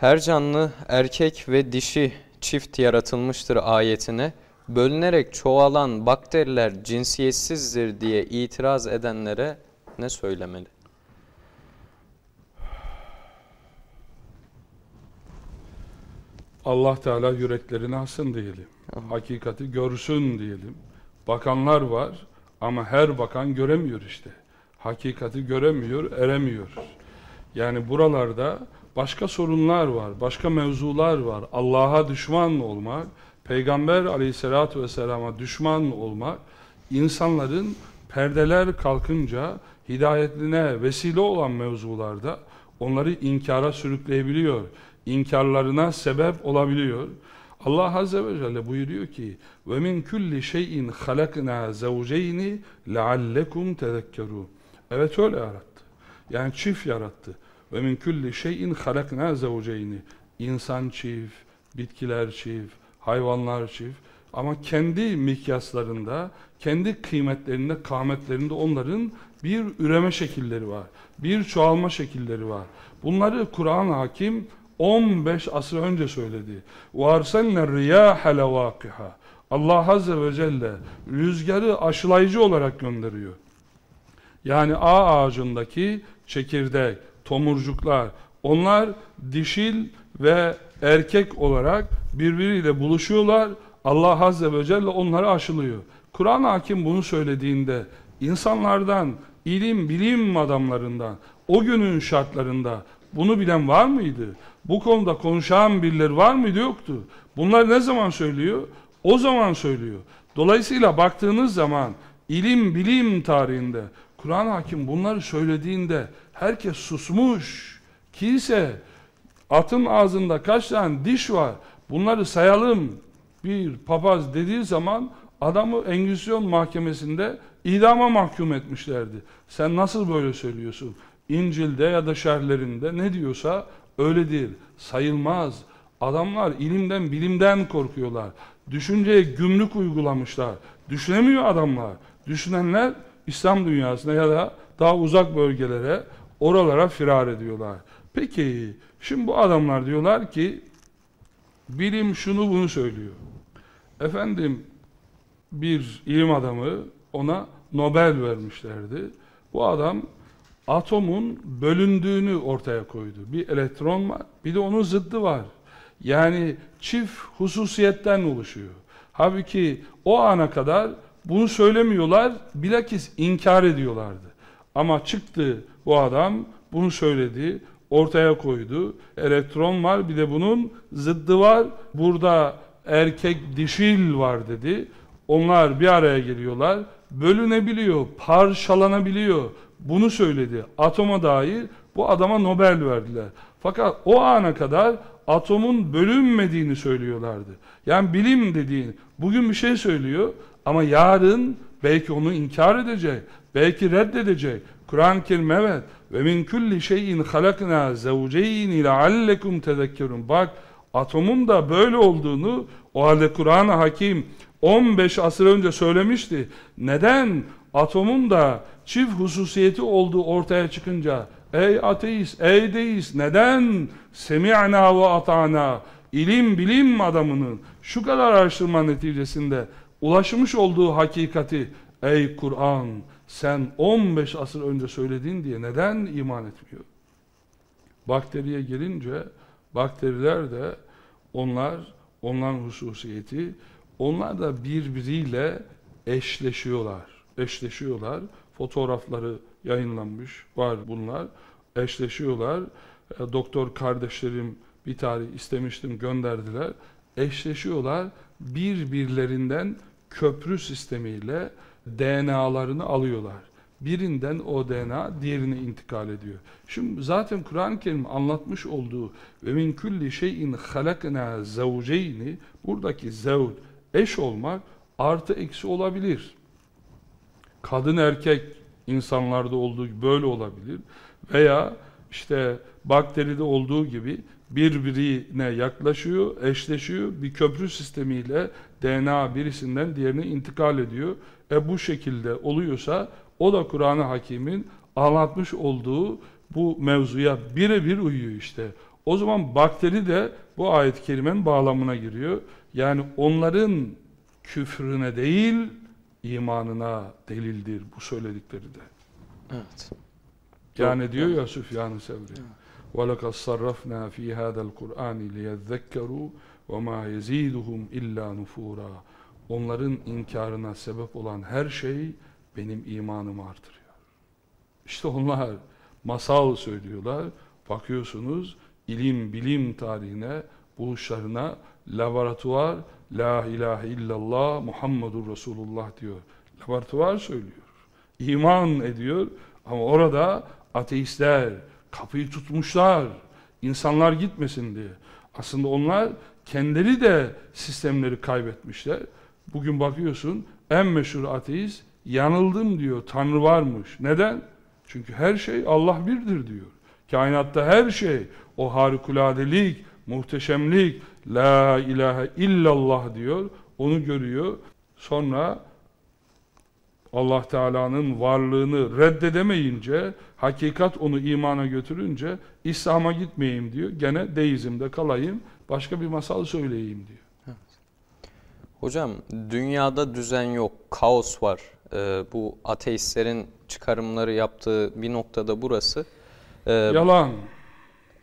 Her canlı erkek ve dişi çift yaratılmıştır ayetine bölünerek çoğalan bakteriler cinsiyetsizdir diye itiraz edenlere ne söylemeli? Allah Teala yüreklerini alsın diyelim. Hakikati görsün diyelim. Bakanlar var ama her bakan göremiyor işte. Hakikati göremiyor, eremiyor. Yani buralarda başka sorunlar var, başka mevzular var. Allah'a düşman olmak, Peygamber aleyhissalatü vesselama düşman olmak, insanların perdeler kalkınca hidayetine vesile olan mevzularda onları inkara sürükleyebiliyor. İnkarlarına sebep olabiliyor. Allah Azze ve Celle buyuruyor ki min kulli şeyin halakna zavceyni leallekum tezekkerun. Evet öyle yarattı. Yani çift yarattı. Ve min kulli şeyin halakna zavceyni. İnsan çift, bitkiler çift, hayvanlar çift. Ama kendi mikyaslarında, kendi kıymetlerinde, kâmetlerinde onların bir üreme şekilleri var. Bir çoğalma şekilleri var. Bunları Kur'an hakim 15 asır önce söyledi. وَاَرْسَلْنَا الرِّيَاحَ لَوَاقِحَا Allah Azze ve Celle rüzgarı aşılayıcı olarak gönderiyor. Yani A ağacındaki çekirdek, tomurcuklar, onlar dişil ve erkek olarak birbiriyle buluşuyorlar. Allah Azze ve Celle onları aşılıyor. Kur'an hakim bunu söylediğinde insanlardan, ilim, bilim adamlarından, o günün şartlarında bunu bilen var mıydı? Bu konuda konuşan birileri var mıydı? Yoktu. Bunlar ne zaman söylüyor? O zaman söylüyor. Dolayısıyla baktığınız zaman ilim, bilim tarihinde Kur'an hakim bunları söylediğinde herkes susmuş. Kilise atın ağzında kaç tane diş var? Bunları sayalım. Bir papaz dediği zaman adamı Engizisyon mahkemesinde idama mahkum etmişlerdi. Sen nasıl böyle söylüyorsun? İncil'de ya da şerhlerinde ne diyorsa öyledir. Sayılmaz. Adamlar ilimden, bilimden korkuyorlar. Düşünceye gümrük uygulamışlar. Düşünemiyor adamlar. Düşünenler İslam dünyasına ya da daha uzak bölgelere, oralara firar ediyorlar. Peki, şimdi bu adamlar diyorlar ki, bilim şunu bunu söylüyor. Efendim, bir ilim adamı ona Nobel vermişlerdi. Bu adam atomun bölündüğünü ortaya koydu. Bir elektron var, bir de onun zıddı var. Yani çift hususiyetten oluşuyor. Halbuki o ana kadar bunu söylemiyorlar, bilakis inkar ediyorlardı. Ama çıktı bu adam, bunu söyledi, ortaya koydu. Elektron var, bir de bunun zıddı var. Burada erkek dişil var dedi. Onlar bir araya geliyorlar, bölünebiliyor, parçalanabiliyor. Bunu söyledi. Atoma dair bu adama Nobel verdiler. Fakat o ana kadar atomun bölünmediğini söylüyorlardı. Yani bilim dediğin bugün bir şey söylüyor ama yarın belki onu inkar edecek, belki reddedecek. Kur'an-ı Kerim evet ve min kulli şeyin halakna zevceyn leallekum tezekkerun. Bak atomun da böyle olduğunu o halde Kur'an-ı Hakim 15 asır önce söylemişti. Neden atomun da çift hususiyeti olduğu ortaya çıkınca ey ateist, ey deist neden semi'na ve ata'na ilim bilim adamının şu kadar araştırma neticesinde ulaşmış olduğu hakikati ey Kur'an sen 15 asır önce söyledin diye neden iman etmiyor? Bakteriye gelince bakteriler de onlar onların hususiyeti onlar da birbiriyle eşleşiyorlar. Eşleşiyorlar. Fotoğrafları yayınlanmış var bunlar. Eşleşiyorlar. E, doktor kardeşlerim bir tarih istemiştim gönderdiler. Eşleşiyorlar. Birbirlerinden köprü sistemiyle DNA'larını alıyorlar. Birinden o DNA diğerine intikal ediyor. Şimdi zaten Kur'an-ı Kerim anlatmış olduğu ve min kulli şeyin halakna zavceyni buradaki zevd eş olmak artı eksi olabilir. Kadın erkek insanlarda olduğu gibi böyle olabilir. Veya işte bakteride olduğu gibi birbirine yaklaşıyor, eşleşiyor. Bir köprü sistemiyle DNA birisinden diğerine intikal ediyor. E bu şekilde oluyorsa o da Kur'an-ı Hakim'in anlatmış olduğu bu mevzuya birebir uyuyor işte. O zaman bakteri de bu ayet-i kerimenin bağlamına giriyor. Yani onların küfrüne değil imanına delildir bu söyledikleri de. Evet. Yani diyor ya Süfyan-ı Sevri. وَلَقَدْ صَرَّفْنَا ف۪ي هَذَا الْقُرْآنِ لِيَذَّكَّرُوا وَمَا يَزِيدُهُمْ اِلَّا نُفُورًا Onların inkarına sebep olan her şey benim imanımı artırıyor. İşte onlar masal söylüyorlar. Bakıyorsunuz ilim bilim tarihine, buluşlarına laboratuvar La ilahe illallah Muhammedur Resulullah diyor. Laboratuvar söylüyor. İman ediyor ama orada ateistler kapıyı tutmuşlar. İnsanlar gitmesin diye. Aslında onlar kendileri de sistemleri kaybetmişler. Bugün bakıyorsun en meşhur ateist yanıldım diyor. Tanrı varmış. Neden? Çünkü her şey Allah birdir diyor. Kainatta her şey o harikuladelik, muhteşemlik, la ilahe illallah diyor. Onu görüyor. Sonra Allah Teala'nın varlığını reddedemeyince, hakikat onu imana götürünce İslam'a gitmeyeyim diyor. Gene deizmde kalayım, başka bir masal söyleyeyim diyor. Hocam dünyada düzen yok, kaos var. Ee, bu ateistlerin çıkarımları yaptığı bir noktada burası. Ee, Yalan.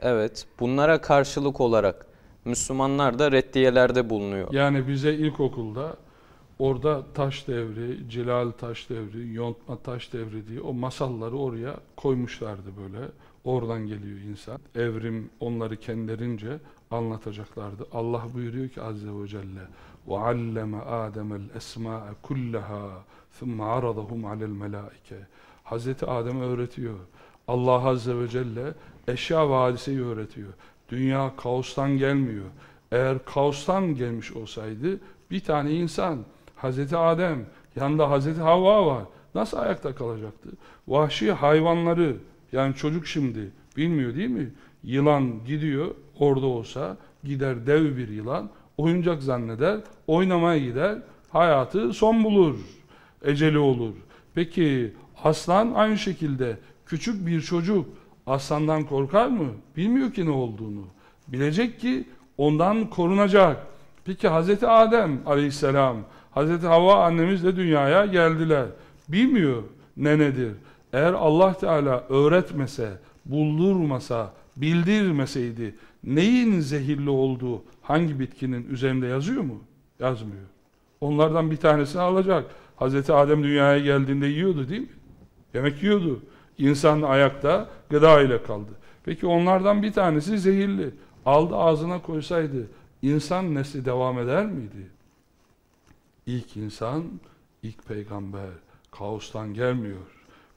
Evet, bunlara karşılık olarak Müslümanlar da reddiyelerde bulunuyor. Yani bize ilkokulda orada taş devri, Cilal taş devri, yontma taş devri diye o masalları oraya koymuşlardı böyle. Oradan geliyor insan. Evrim onları kendilerince anlatacaklardı. Allah buyuruyor ki Azze ve Celle وَعَلَّمَ آدَمَ الْاَسْمَاءَ كُلَّهَا ثُمَّ عَرَضَهُمْ عَلَى الْمَلَائِكَ Hazreti Adem'e öğretiyor. Allah Azze ve Celle eşya ve hadiseyi öğretiyor. Dünya kaostan gelmiyor. Eğer kaostan gelmiş olsaydı bir tane insan, Hazreti Adem, yanında Hazreti Havva var. Nasıl ayakta kalacaktı? Vahşi hayvanları, yani çocuk şimdi bilmiyor değil mi? Yılan gidiyor, orada olsa gider dev bir yılan, oyuncak zanneder, oynamaya gider, hayatı son bulur, eceli olur. Peki aslan aynı şekilde küçük bir çocuk aslandan korkar mı? Bilmiyor ki ne olduğunu. Bilecek ki ondan korunacak. Peki Hz. Adem aleyhisselam, Hz. Havva annemiz de dünyaya geldiler. Bilmiyor ne nedir. Eğer Allah Teala öğretmese, buldurmasa, bildirmeseydi neyin zehirli olduğu hangi bitkinin üzerinde yazıyor mu? Yazmıyor. Onlardan bir tanesini alacak. Hz. Adem dünyaya geldiğinde yiyordu değil mi? Yemek yiyordu. İnsan ayakta gıda ile kaldı. Peki onlardan bir tanesi zehirli. Aldı ağzına koysaydı insan nesli devam eder miydi? İlk insan, ilk peygamber. Kaostan gelmiyor.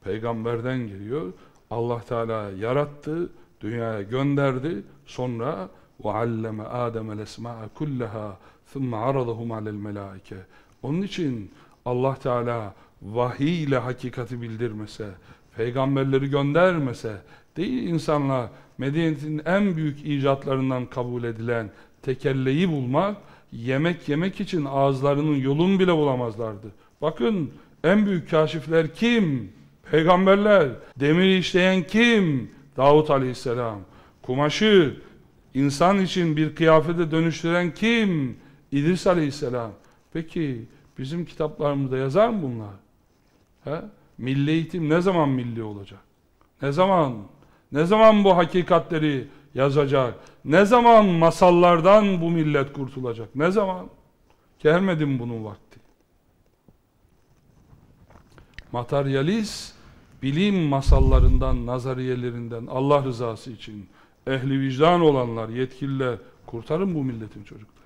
Peygamberden geliyor. Allah Teala yarattı, dünyaya gönderdi. Sonra وَعَلَّمَ آدَمَ الْاَسْمَاءَ كُلَّهَا ثُمَّ عَرَضَهُمْ عَلَى الْمَلَائِكَ Onun için Allah Teala vahiy ile hakikati bildirmese, peygamberleri göndermese, değil insanlar medeniyetin en büyük icatlarından kabul edilen tekelleyi bulmak, yemek yemek için ağızlarının yolunu bile bulamazlardı. Bakın en büyük kaşifler kim? Peygamberler. Demiri işleyen kim? Davut aleyhisselam. Kumaşı insan için bir kıyafete dönüştüren kim? İdris aleyhisselam. Peki bizim kitaplarımızda yazar mı bunlar? He? Milli eğitim ne zaman milli olacak? Ne zaman? Ne zaman bu hakikatleri yazacak? Ne zaman masallardan bu millet kurtulacak? Ne zaman? Gelmedi mi bunun vakti? Materyalist bilim masallarından, nazariyelerinden Allah rızası için ehli vicdan olanlar, yetkililer kurtarın bu milletin çocukları.